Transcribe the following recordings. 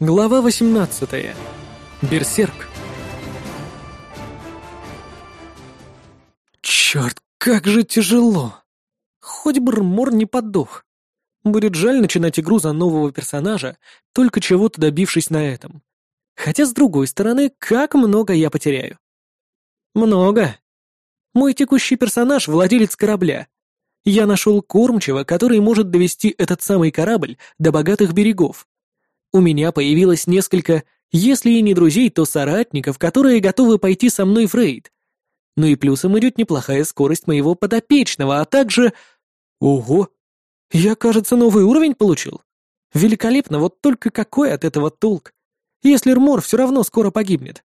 Глава 18. Берсерк. Черт, как же тяжело. Хоть бы Рмор не подох. Будет жаль начинать игру за нового персонажа, только чего-то добившись на этом. Хотя, с другой стороны, как много я потеряю. Много. Мой текущий персонаж — владелец корабля. Я нашел кормчего, который может довести этот самый корабль до богатых берегов у меня появилось несколько, если и не друзей, то соратников, которые готовы пойти со мной в рейд. Ну и плюсом идет неплохая скорость моего подопечного, а также... Ого! Я, кажется, новый уровень получил. Великолепно, вот только какой от этого толк? Если Рмор все равно скоро погибнет.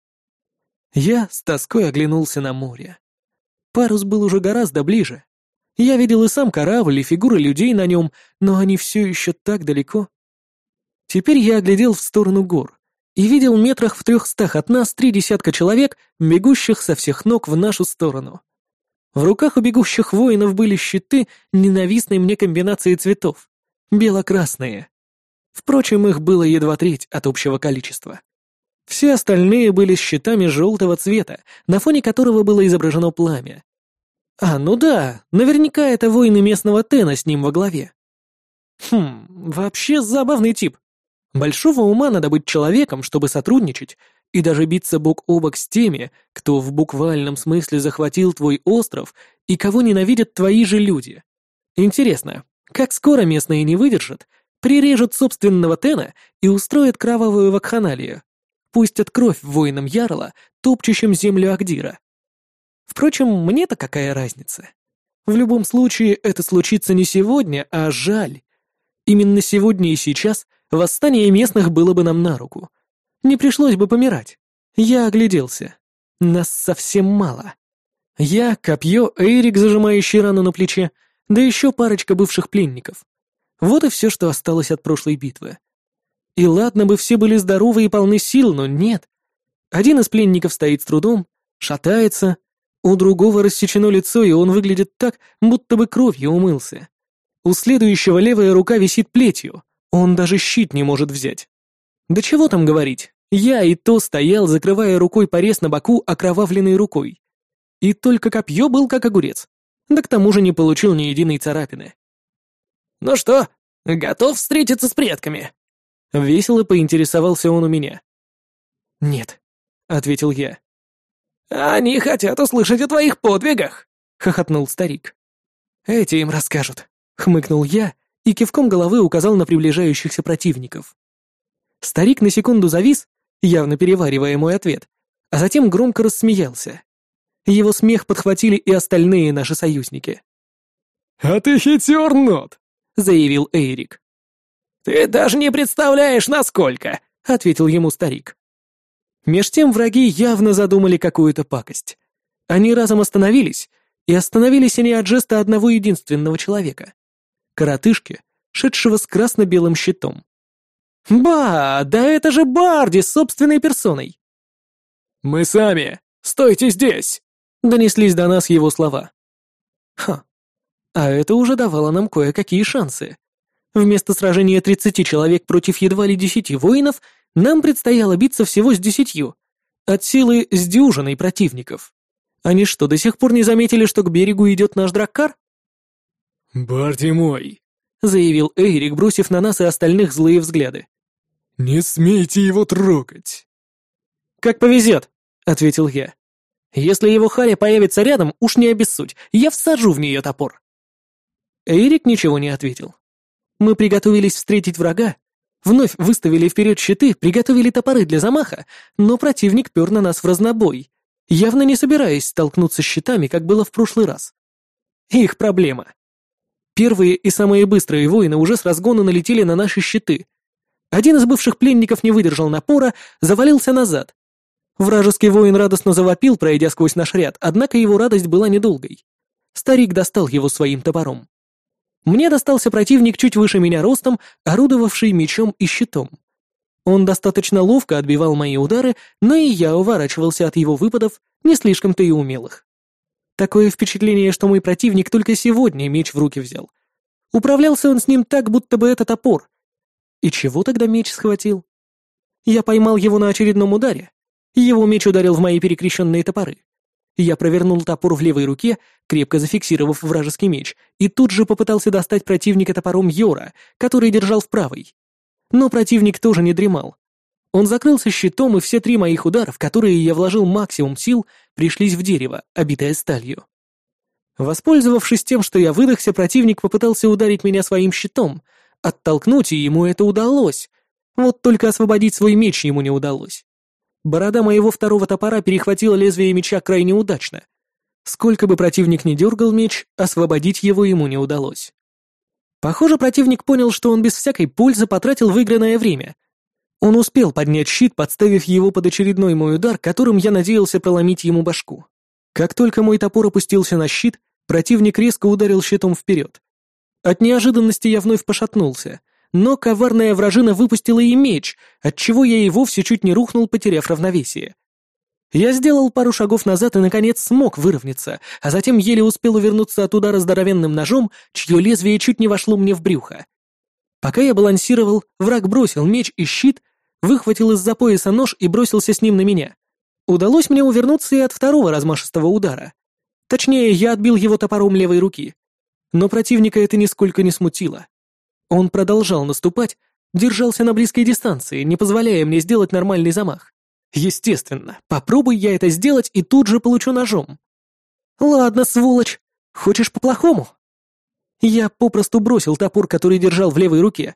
Я с тоской оглянулся на море. Парус был уже гораздо ближе. Я видел и сам корабль, и фигуры людей на нем, но они все еще так далеко. Теперь я оглядел в сторону гор и видел метрах в трехстах от нас три десятка человек, бегущих со всех ног в нашу сторону. В руках у бегущих воинов были щиты ненавистной мне комбинации цветов, бело-красные. Впрочем, их было едва треть от общего количества. Все остальные были щитами желтого цвета, на фоне которого было изображено пламя. А, ну да, наверняка это воины местного Тена с ним во главе. Хм, вообще забавный тип. Большого ума надо быть человеком, чтобы сотрудничать и даже биться бок о бок с теми, кто в буквальном смысле захватил твой остров и кого ненавидят твои же люди. Интересно, как скоро местные не выдержат, прирежут собственного Тена и устроят кровавую вакханалию, пустят кровь воинам Ярла, топчущим землю Агдира. Впрочем, мне-то какая разница? В любом случае, это случится не сегодня, а жаль. Именно сегодня и сейчас Восстание местных было бы нам на руку. Не пришлось бы помирать. Я огляделся. Нас совсем мало. Я, копье, Эрик, зажимающий рану на плече, да еще парочка бывших пленников. Вот и все, что осталось от прошлой битвы. И ладно бы все были здоровы и полны сил, но нет. Один из пленников стоит с трудом, шатается, у другого рассечено лицо, и он выглядит так, будто бы кровью умылся. У следующего левая рука висит плетью, он даже щит не может взять. Да чего там говорить, я и то стоял, закрывая рукой порез на боку окровавленной рукой. И только копье был как огурец. Да к тому же не получил ни единой царапины. «Ну что, готов встретиться с предками?» Весело поинтересовался он у меня. «Нет», — ответил я. «Они хотят услышать о твоих подвигах», — хохотнул старик. «Эти им расскажут», — хмыкнул я и кивком головы указал на приближающихся противников. Старик на секунду завис, явно переваривая мой ответ, а затем громко рассмеялся. Его смех подхватили и остальные наши союзники. «А ты хитер, Нот!» — заявил Эйрик. «Ты даже не представляешь, насколько!» — ответил ему старик. Меж тем враги явно задумали какую-то пакость. Они разом остановились, и остановились они от жеста одного единственного человека коротышки, шедшего с красно-белым щитом. «Ба, да это же Барди с собственной персоной!» «Мы сами! Стойте здесь!» — донеслись до нас его слова. Ха, а это уже давало нам кое-какие шансы. Вместо сражения тридцати человек против едва ли десяти воинов нам предстояло биться всего с десятью, от силы с дюжиной противников. Они что, до сих пор не заметили, что к берегу идет наш драккар? «Барти мой», — заявил Эйрик, бросив на нас и остальных злые взгляды. «Не смейте его трогать». «Как повезет», — ответил я. «Если его Харя появится рядом, уж не обессудь, я всажу в нее топор». Эйрик ничего не ответил. Мы приготовились встретить врага, вновь выставили вперед щиты, приготовили топоры для замаха, но противник пер на нас в разнобой, явно не собираясь столкнуться с щитами, как было в прошлый раз. Их проблема. Первые и самые быстрые воины уже с разгона налетели на наши щиты. Один из бывших пленников не выдержал напора, завалился назад. Вражеский воин радостно завопил, пройдя сквозь наш ряд, однако его радость была недолгой. Старик достал его своим топором. Мне достался противник чуть выше меня ростом, орудовавший мечом и щитом. Он достаточно ловко отбивал мои удары, но и я уворачивался от его выпадов, не слишком-то и умелых. Такое впечатление, что мой противник только сегодня меч в руки взял. Управлялся он с ним так, будто бы это топор. И чего тогда меч схватил? Я поймал его на очередном ударе. Его меч ударил в мои перекрещенные топоры. Я провернул топор в левой руке, крепко зафиксировав вражеский меч, и тут же попытался достать противника топором Йора, который держал в правой. Но противник тоже не дремал. Он закрылся щитом, и все три моих удара, в которые я вложил максимум сил, пришлись в дерево, обитое сталью. Воспользовавшись тем, что я выдохся, противник попытался ударить меня своим щитом, оттолкнуть, и ему это удалось. Вот только освободить свой меч ему не удалось. Борода моего второго топора перехватила лезвие меча крайне удачно. Сколько бы противник ни дергал меч, освободить его ему не удалось. Похоже, противник понял, что он без всякой пользы потратил выигранное время. Он успел поднять щит, подставив его под очередной мой удар, которым я надеялся проломить ему башку. Как только мой топор опустился на щит, противник резко ударил щитом вперед. От неожиданности я вновь пошатнулся — но коварная вражина выпустила и меч, отчего я и вовсе чуть не рухнул, потеряв равновесие. Я сделал пару шагов назад и, наконец, смог выровняться, а затем еле успел увернуться от удара здоровенным ножом, чье лезвие чуть не вошло мне в брюхо. Пока я балансировал, враг бросил меч и щит, выхватил из-за пояса нож и бросился с ним на меня. Удалось мне увернуться и от второго размашистого удара. Точнее, я отбил его топором левой руки. Но противника это нисколько не смутило. Он продолжал наступать, держался на близкой дистанции, не позволяя мне сделать нормальный замах. Естественно, попробуй я это сделать и тут же получу ножом. Ладно, сволочь, хочешь по-плохому? Я попросту бросил топор, который держал в левой руке.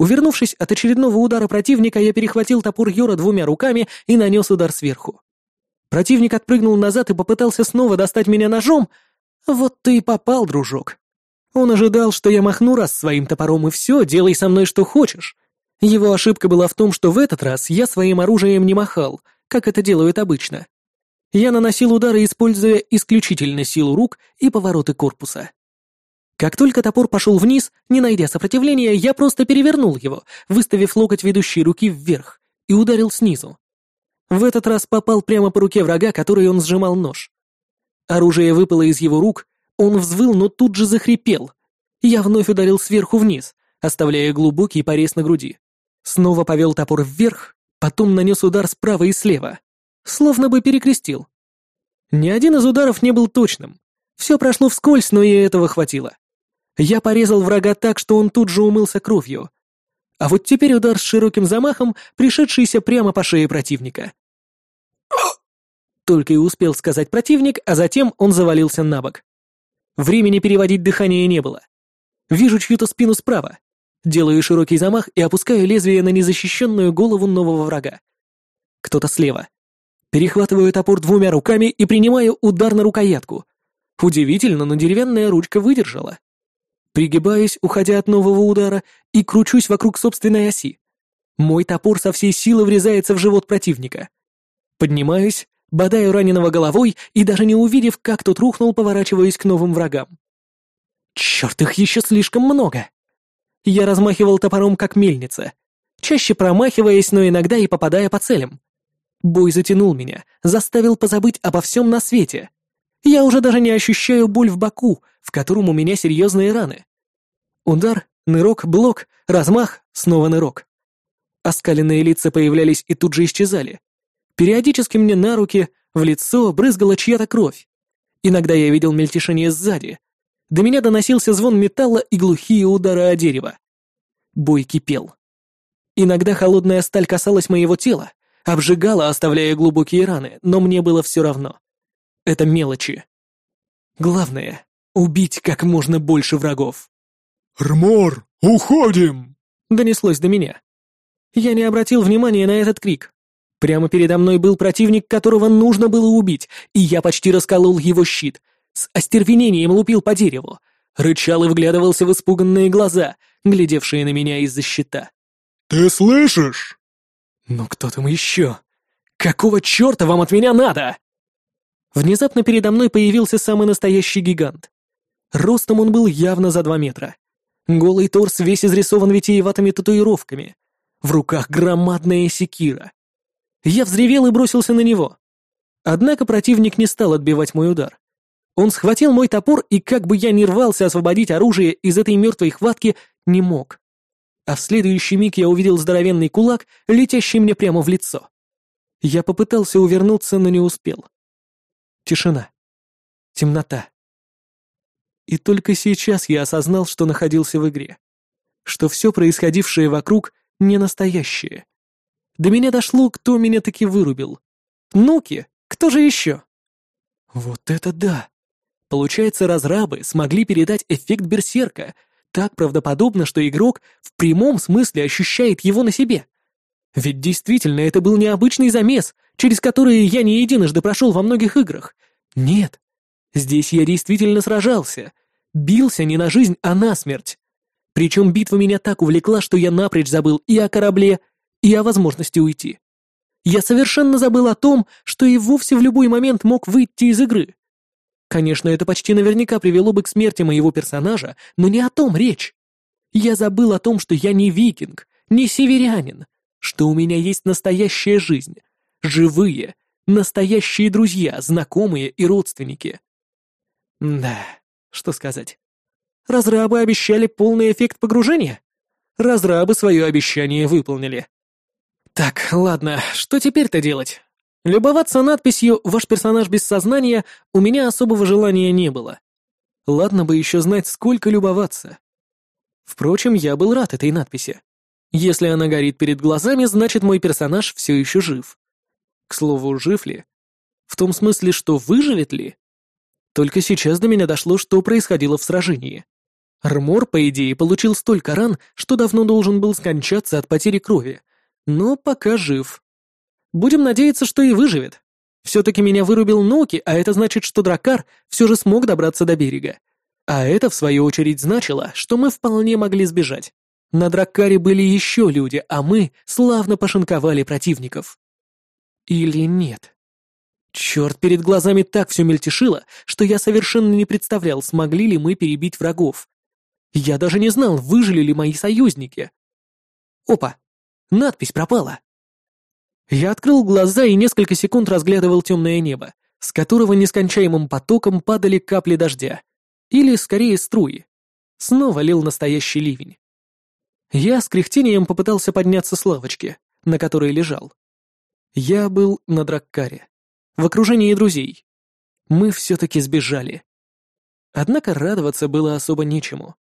Увернувшись от очередного удара противника, я перехватил топор Йора двумя руками и нанес удар сверху. Противник отпрыгнул назад и попытался снова достать меня ножом. Вот ты и попал, дружок. Он ожидал, что я махну раз своим топором и все, делай со мной что хочешь. Его ошибка была в том, что в этот раз я своим оружием не махал, как это делают обычно. Я наносил удары, используя исключительно силу рук и повороты корпуса. Как только топор пошел вниз, не найдя сопротивления, я просто перевернул его, выставив локоть ведущей руки вверх, и ударил снизу. В этот раз попал прямо по руке врага, который он сжимал нож. Оружие выпало из его рук, он взвыл, но тут же захрипел. Я вновь ударил сверху вниз, оставляя глубокий порез на груди. Снова повел топор вверх, потом нанес удар справа и слева. Словно бы перекрестил. Ни один из ударов не был точным. Все прошло вскользь, но и этого хватило. Я порезал врага так, что он тут же умылся кровью. А вот теперь удар с широким замахом, пришедшийся прямо по шее противника. Только и успел сказать противник, а затем он завалился на бок. Времени переводить дыхание не было. Вижу чью-то спину справа. Делаю широкий замах и опускаю лезвие на незащищенную голову нового врага. Кто-то слева. Перехватываю топор двумя руками и принимаю удар на рукоятку. Удивительно, но деревянная ручка выдержала. Пригибаюсь, уходя от нового удара, и кручусь вокруг собственной оси. Мой топор со всей силы врезается в живот противника. Поднимаюсь, бодаю раненого головой и даже не увидев, как тот рухнул, поворачиваясь к новым врагам. Черт, их еще слишком много. Я размахивал топором, как мельница, чаще промахиваясь, но иногда и попадая по целям. Бой затянул меня, заставил позабыть обо всем на свете. Я уже даже не ощущаю боль в боку, в котором у меня серьезные раны. Удар, нырок, блок, размах, снова нырок. Оскаленные лица появлялись и тут же исчезали. Периодически мне на руки, в лицо брызгала чья-то кровь. Иногда я видел мельтешение сзади. До меня доносился звон металла и глухие удары о дерево. Бой кипел. Иногда холодная сталь касалась моего тела, обжигала, оставляя глубокие раны, но мне было все равно. Это мелочи. Главное — убить как можно больше врагов. «Рмор, уходим!» — донеслось до меня. Я не обратил внимания на этот крик. Прямо передо мной был противник, которого нужно было убить, и я почти расколол его щит. С остервенением лупил по дереву. Рычал и вглядывался в испуганные глаза, глядевшие на меня из-за щита. «Ты слышишь?» «Ну кто там еще? Какого черта вам от меня надо?» Внезапно передо мной появился самый настоящий гигант. Ростом он был явно за два метра. Голый торс весь изрисован витиеватыми татуировками. В руках громадная секира. Я взревел и бросился на него. Однако противник не стал отбивать мой удар. Он схватил мой топор и, как бы я ни рвался освободить оружие из этой мертвой хватки, не мог. А в следующий миг я увидел здоровенный кулак, летящий мне прямо в лицо. Я попытался увернуться, но не успел. Тишина. Темнота. И только сейчас я осознал, что находился в игре. Что все происходившее вокруг не настоящее. До меня дошло, кто меня таки вырубил. Нуки? Кто же еще? Вот это да! Получается, разрабы смогли передать эффект берсерка так правдоподобно, что игрок в прямом смысле ощущает его на себе. Ведь действительно это был необычный замес, через который я не единожды прошел во многих играх. Нет, здесь я действительно сражался. Бился не на жизнь, а на смерть. Причем битва меня так увлекла, что я напрочь забыл и о корабле, и о возможности уйти. Я совершенно забыл о том, что и вовсе в любой момент мог выйти из игры. Конечно, это почти наверняка привело бы к смерти моего персонажа, но не о том речь. Я забыл о том, что я не викинг, не северянин, что у меня есть настоящая жизнь, живые, настоящие друзья, знакомые и родственники. Да, что сказать. Разрабы обещали полный эффект погружения? Разрабы свое обещание выполнили. Так, ладно, что теперь-то делать? Любоваться надписью «Ваш персонаж без сознания» у меня особого желания не было. Ладно бы еще знать, сколько любоваться. Впрочем, я был рад этой надписи. Если она горит перед глазами, значит мой персонаж все еще жив. К слову, жив ли? В том смысле, что выживет ли? Только сейчас до меня дошло, что происходило в сражении. Армор, по идее, получил столько ран, что давно должен был скончаться от потери крови, но пока жив. Будем надеяться, что и выживет. Все-таки меня вырубил Ноки, а это значит, что Дракар все же смог добраться до берега. А это, в свою очередь, значило, что мы вполне могли сбежать. На Драккаре были еще люди, а мы славно пошинковали противников. Или нет? Черт, перед глазами так все мельтешило, что я совершенно не представлял, смогли ли мы перебить врагов. Я даже не знал, выжили ли мои союзники. Опа, надпись пропала. Я открыл глаза и несколько секунд разглядывал темное небо, с которого нескончаемым потоком падали капли дождя. Или, скорее, струи. Снова лил настоящий ливень. Я с кряхтением попытался подняться с лавочки, на которой лежал. Я был на Драккаре, в окружении друзей. Мы все-таки сбежали. Однако радоваться было особо нечему.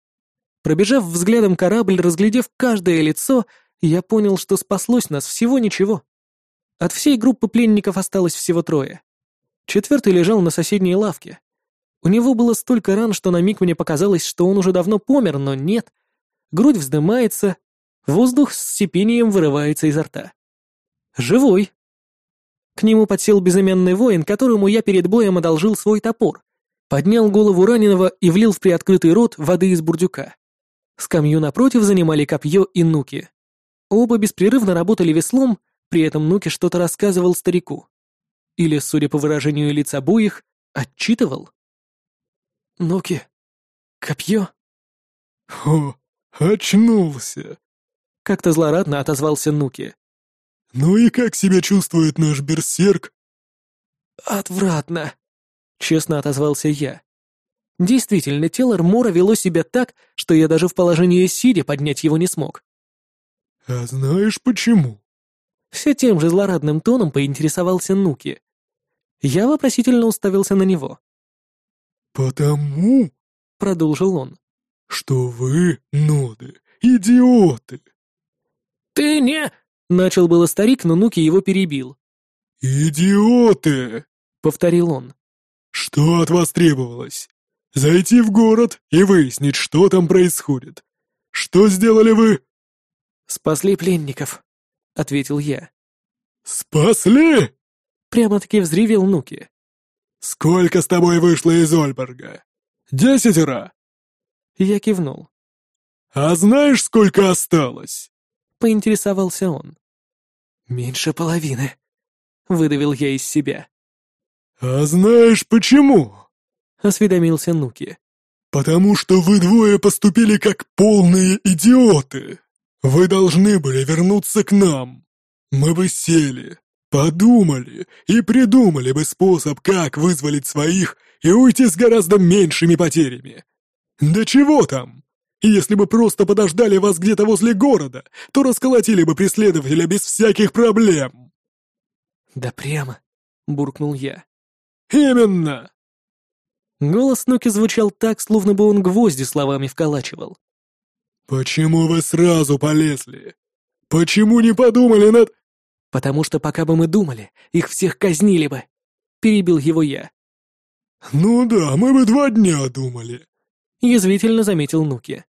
Пробежав взглядом корабль, разглядев каждое лицо, я понял, что спаслось нас всего ничего. От всей группы пленников осталось всего трое. Четвертый лежал на соседней лавке. У него было столько ран, что на миг мне показалось, что он уже давно помер, но нет. Грудь вздымается, воздух с сипением вырывается изо рта. Живой. К нему подсел безымянный воин, которому я перед боем одолжил свой топор, поднял голову раненого и влил в приоткрытый рот воды из бурдюка. Скамью напротив занимали копье и нуки. Оба беспрерывно работали веслом, при этом Нуки что-то рассказывал старику. Или, судя по выражению лиц обоих, отчитывал. «Нуки, копье?» «О, очнулся!» Как-то злорадно отозвался Нуки. «Ну и как себя чувствует наш берсерк?» «Отвратно!» — честно отозвался я. Действительно, тело Рмора вело себя так, что я даже в положении сидя поднять его не смог. «А знаешь почему?» Все тем же злорадным тоном поинтересовался Нуки. Я вопросительно уставился на него. «Потому», — продолжил он, — «что вы, ноды, идиоты». «Ты не...» — начал было старик, но Нуки его перебил. «Идиоты!» — повторил он. «Что от вас требовалось? Зайти в город и выяснить, что там происходит. Что сделали вы?» «Спасли пленников», — ответил я. «Спасли?» — прямо-таки взревел Нуки. «Сколько с тобой вышло из Ольберга? Десятеро?» Я кивнул. «А знаешь, сколько осталось?» — поинтересовался он. «Меньше половины», — выдавил я из себя. «А знаешь почему?» — осведомился Нуки. «Потому что вы двое поступили как полные идиоты!» Вы должны были вернуться к нам. Мы бы сели, подумали и придумали бы способ, как вызволить своих и уйти с гораздо меньшими потерями. Да чего там? И если бы просто подождали вас где-то возле города, то расколотили бы преследователя без всяких проблем!» «Да прямо!» — буркнул я. «Именно!» Голос Нуки звучал так, словно бы он гвозди словами вколачивал. «Почему вы сразу полезли? Почему не подумали над...» «Потому что пока бы мы думали, их всех казнили бы!» — перебил его я. «Ну да, мы бы два дня думали», — язвительно заметил Нуки.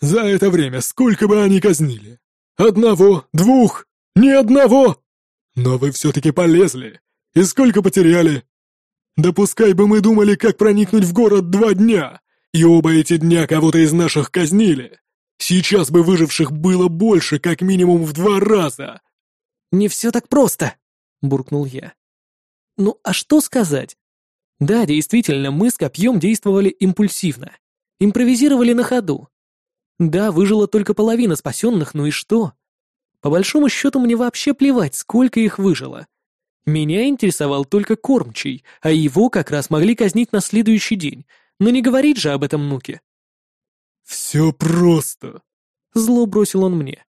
«За это время сколько бы они казнили? Одного? Двух? Ни одного? Но вы все-таки полезли. И сколько потеряли? Да пускай бы мы думали, как проникнуть в город два дня, и оба эти дня кого-то из наших казнили. Сейчас бы выживших было больше, как минимум в два раза. «Не все так просто», — буркнул я. «Ну, а что сказать? Да, действительно, мы с копьем действовали импульсивно. Импровизировали на ходу. Да, выжила только половина спасенных, ну и что? По большому счету мне вообще плевать, сколько их выжило. Меня интересовал только кормчий, а его как раз могли казнить на следующий день, но не говорить же об этом Нуке. «Все просто», — зло бросил он мне.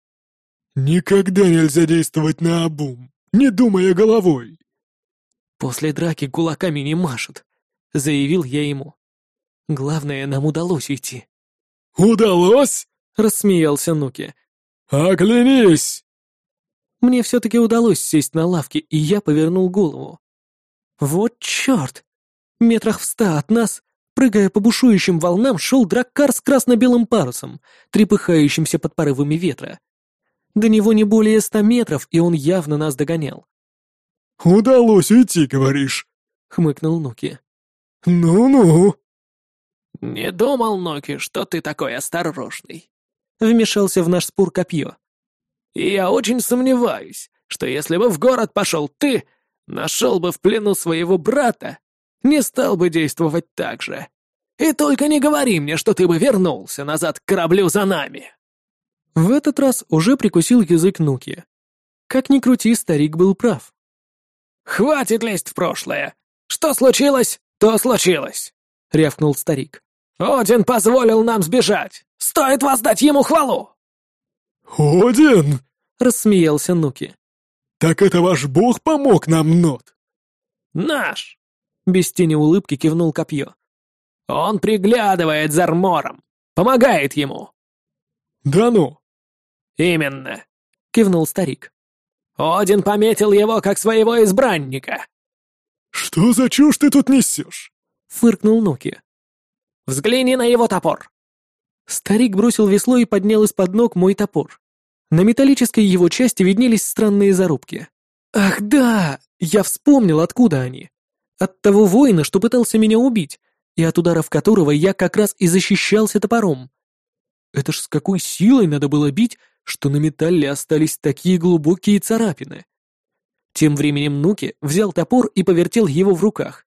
«Никогда нельзя действовать на обум, не думая головой». «После драки кулаками не машут», — заявил я ему. «Главное, нам удалось уйти». «Удалось?» — рассмеялся Нуки. «Оглянись!» Мне все-таки удалось сесть на лавке, и я повернул голову. Вот черт! Метрах в ста от нас Прыгая по бушующим волнам, шел драккар с красно-белым парусом, трепыхающимся под порывами ветра. До него не более ста метров, и он явно нас догонял. «Удалось уйти, говоришь?» — хмыкнул Нуки. «Ну-ну». «Не думал, Ноки, что ты такой осторожный», — вмешался в наш спор копье. «И я очень сомневаюсь, что если бы в город пошел ты, нашел бы в плену своего брата не стал бы действовать так же. И только не говори мне, что ты бы вернулся назад к кораблю за нами!» В этот раз уже прикусил язык Нуки. Как ни крути, старик был прав. «Хватит лезть в прошлое! Что случилось, то случилось!» — рявкнул старик. «Один позволил нам сбежать! Стоит воздать ему хвалу!» «Один?» — рассмеялся Нуки. «Так это ваш бог помог нам, Нот?» «Наш!» Без тени улыбки кивнул копье. «Он приглядывает за Армором, помогает ему». «Да ну!» «Именно», — кивнул старик. «Один пометил его как своего избранника». «Что за чушь ты тут несешь?» — фыркнул Ноки. «Взгляни на его топор». Старик бросил весло и поднял из-под ног мой топор. На металлической его части виднелись странные зарубки. «Ах да! Я вспомнил, откуда они. От того воина, что пытался меня убить, и от ударов которого я как раз и защищался топором. Это ж с какой силой надо было бить, что на металле остались такие глубокие царапины. Тем временем Нуки взял топор и повертел его в руках.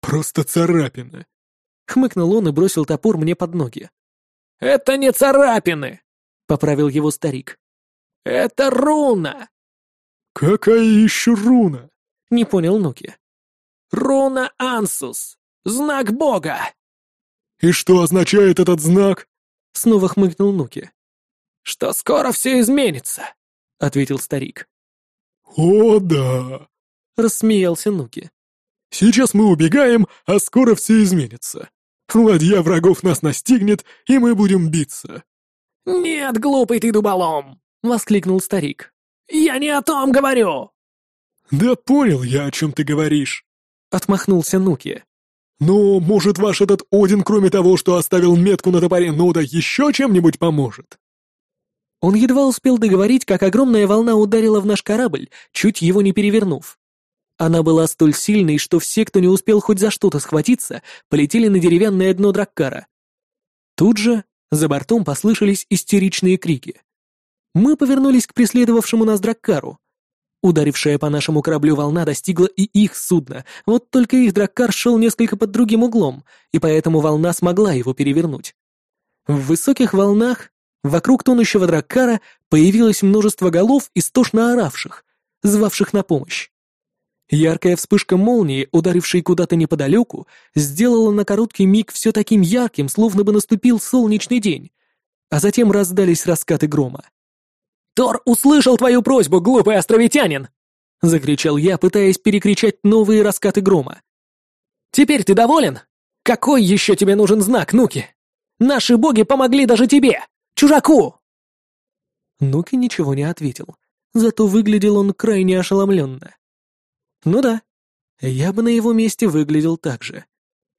«Просто царапины!» — хмыкнул он и бросил топор мне под ноги. «Это не царапины!» — поправил его старик. «Это руна!» «Какая еще руна?» — не понял Нуки. Руна Ансус! Знак Бога!» «И что означает этот знак?» Снова хмыкнул Нуки. «Что скоро все изменится», — ответил старик. «О, да!» — рассмеялся Нуки. «Сейчас мы убегаем, а скоро все изменится. Ладья врагов нас настигнет, и мы будем биться». «Нет, глупый ты дуболом!» — воскликнул старик. «Я не о том говорю!» «Да понял я, о чем ты говоришь. — отмахнулся Нуки. «Ну, может, ваш этот Один, кроме того, что оставил метку на топоре Нуда, еще чем-нибудь поможет?» Он едва успел договорить, как огромная волна ударила в наш корабль, чуть его не перевернув. Она была столь сильной, что все, кто не успел хоть за что-то схватиться, полетели на деревянное дно Драккара. Тут же за бортом послышались истеричные крики. Мы повернулись к преследовавшему нас Драккару. Ударившая по нашему кораблю волна достигла и их судна, вот только их драккар шел несколько под другим углом, и поэтому волна смогла его перевернуть. В высоких волнах вокруг тонущего драккара появилось множество голов, истошно оравших, звавших на помощь. Яркая вспышка молнии, ударившей куда-то неподалеку, сделала на короткий миг все таким ярким, словно бы наступил солнечный день, а затем раздались раскаты грома. «Тор услышал твою просьбу, глупый островитянин!» — закричал я, пытаясь перекричать новые раскаты грома. «Теперь ты доволен? Какой еще тебе нужен знак, Нуки? Наши боги помогли даже тебе, чужаку!» Нуки ничего не ответил, зато выглядел он крайне ошеломленно. Ну да, я бы на его месте выглядел так же.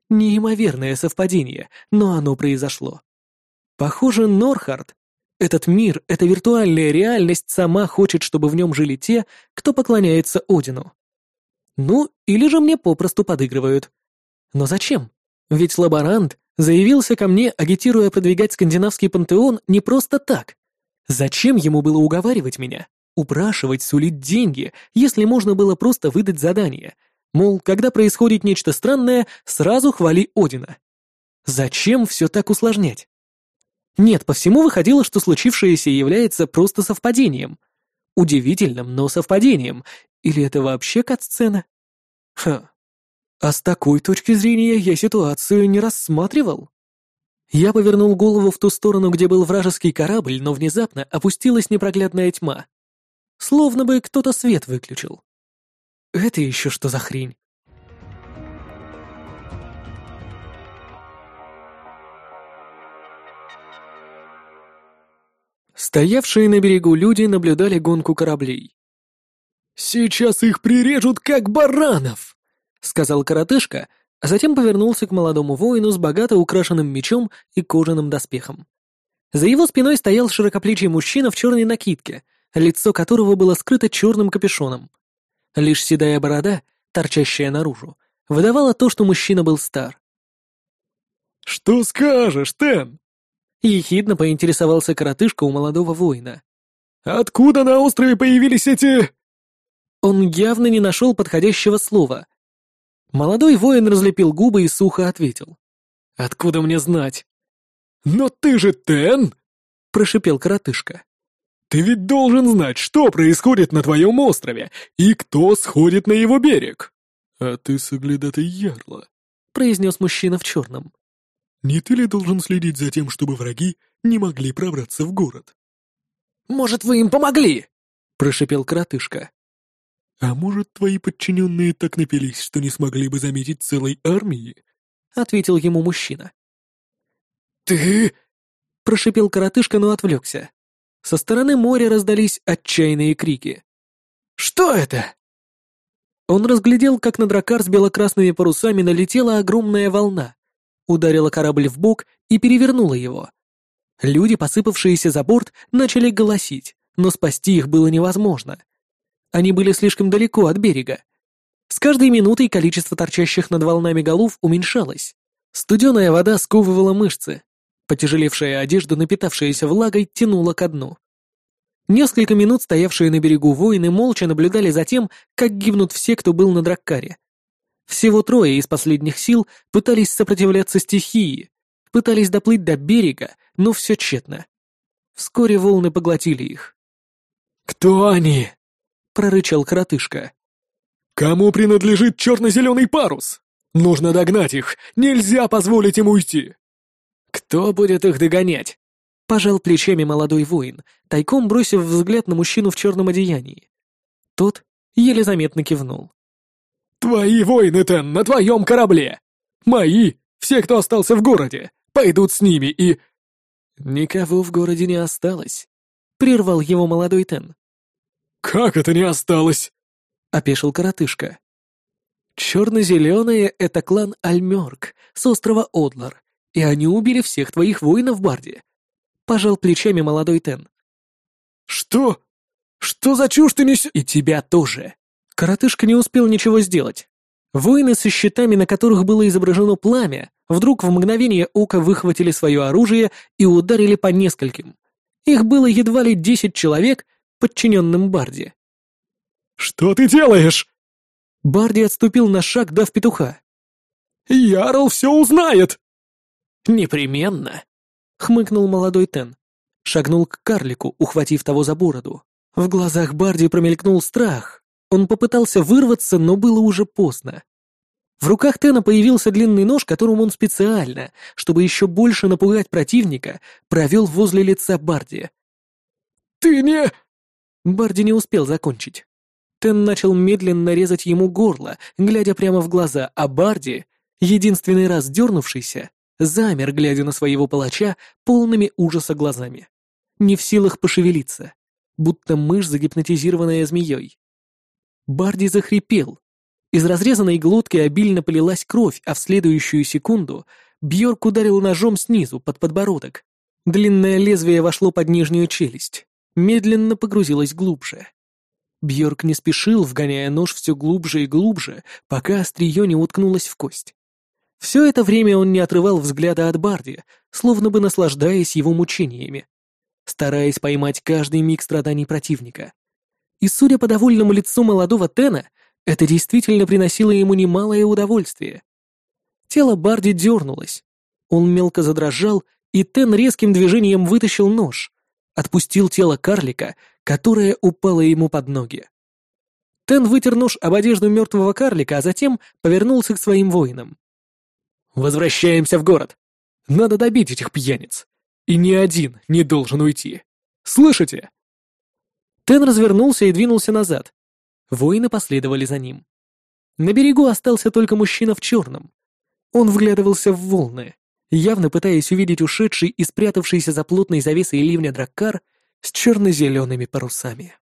Неимоверное совпадение, но оно произошло. Похоже, Норхард, этот мир, эта виртуальная реальность сама хочет, чтобы в нем жили те, кто поклоняется Одину. Ну, или же мне попросту подыгрывают. Но зачем? Ведь лаборант заявился ко мне, агитируя продвигать скандинавский пантеон не просто так. Зачем ему было уговаривать меня? Упрашивать, сулить деньги, если можно было просто выдать задание. Мол, когда происходит нечто странное, сразу хвали Одина. Зачем все так усложнять? Нет, по всему выходило, что случившееся является просто совпадением. Удивительным, но совпадением. Или это вообще кат-сцена? Ха. А с такой точки зрения я ситуацию не рассматривал. Я повернул голову в ту сторону, где был вражеский корабль, но внезапно опустилась непроглядная тьма. Словно бы кто-то свет выключил. Это еще что за хрень? Стоявшие на берегу люди наблюдали гонку кораблей. «Сейчас их прирежут, как баранов!» — сказал коротышка, а затем повернулся к молодому воину с богато украшенным мечом и кожаным доспехом. За его спиной стоял широкоплечий мужчина в черной накидке, лицо которого было скрыто черным капюшоном. Лишь седая борода, торчащая наружу, выдавала то, что мужчина был стар. «Что скажешь, Тен?» Ехидно поинтересовался коротышка у молодого воина. «Откуда на острове появились эти...» Он явно не нашел подходящего слова. Молодой воин разлепил губы и сухо ответил. «Откуда мне знать?» «Но ты же Тен!» — прошипел коротышка. Ты ведь должен знать, что происходит на твоем острове и кто сходит на его берег. А ты соглядатый ярла, произнес мужчина в черном. Не ты ли должен следить за тем, чтобы враги не могли пробраться в город? Может, вы им помогли? прошипел коротышка. А может, твои подчиненные так напились, что не смогли бы заметить целой армии? ответил ему мужчина. Ты... прошипел коротышка, но отвлекся. Со стороны моря раздались отчаянные крики. «Что это?» Он разглядел, как на дракар с белокрасными парусами налетела огромная волна, ударила корабль в бок и перевернула его. Люди, посыпавшиеся за борт, начали голосить, но спасти их было невозможно. Они были слишком далеко от берега. С каждой минутой количество торчащих над волнами голов уменьшалось. Студеная вода сковывала мышцы, Потяжелевшая одежда, напитавшаяся влагой, тянула ко дну. Несколько минут стоявшие на берегу воины молча наблюдали за тем, как гибнут все, кто был на Драккаре. Всего трое из последних сил пытались сопротивляться стихии, пытались доплыть до берега, но все тщетно. Вскоре волны поглотили их. «Кто они?» — прорычал коротышка. «Кому принадлежит черно-зеленый парус? Нужно догнать их, нельзя позволить им уйти!» «Кто будет их догонять?» Пожал плечами молодой воин, тайком бросив взгляд на мужчину в черном одеянии. Тот еле заметно кивнул. «Твои воины, Тен, на твоем корабле! Мои, все, кто остался в городе, пойдут с ними и...» «Никого в городе не осталось», — прервал его молодой Тен. «Как это не осталось?» — опешил коротышка. «Черно-зеленые — это клан Альмерк с острова Одлар, и они убили всех твоих воинов, Барди. Пожал плечами молодой Тен. Что? Что за чушь ты несешь? И тебя тоже. Коротышка не успел ничего сделать. Воины со щитами, на которых было изображено пламя, вдруг в мгновение ока выхватили свое оружие и ударили по нескольким. Их было едва ли десять человек, подчиненным Барди. «Что ты делаешь?» Барди отступил на шаг, дав петуха. «Ярл все узнает!» «Непременно», — хмыкнул молодой Тен. Шагнул к карлику, ухватив того за бороду. В глазах Барди промелькнул страх. Он попытался вырваться, но было уже поздно. В руках Тена появился длинный нож, которым он специально, чтобы еще больше напугать противника, провел возле лица Барди. «Ты не...» Барди не успел закончить. Тен начал медленно резать ему горло, глядя прямо в глаза, а Барди, единственный раз дернувшийся, замер, глядя на своего палача полными ужаса глазами. Не в силах пошевелиться, будто мышь, загипнотизированная змеей. Барди захрипел. Из разрезанной глотки обильно полилась кровь, а в следующую секунду Бьорк ударил ножом снизу, под подбородок. Длинное лезвие вошло под нижнюю челюсть, медленно погрузилось глубже. Бьорк не спешил, вгоняя нож все глубже и глубже, пока острие не уткнулось в кость. Все это время он не отрывал взгляда от Барди, словно бы наслаждаясь его мучениями, стараясь поймать каждый миг страданий противника. И судя по довольному лицу молодого Тена, это действительно приносило ему немалое удовольствие. Тело Барди дернулось. Он мелко задрожал, и Тен резким движением вытащил нож, отпустил тело карлика, которое упало ему под ноги. Тен вытер нож об одежду мертвого карлика, а затем повернулся к своим воинам. «Возвращаемся в город. Надо добить этих пьяниц. И ни один не должен уйти. Слышите?» Тен развернулся и двинулся назад. Воины последовали за ним. На берегу остался только мужчина в черном. Он вглядывался в волны, явно пытаясь увидеть ушедший и спрятавшийся за плотной завесой ливня драккар с черно-зелеными парусами.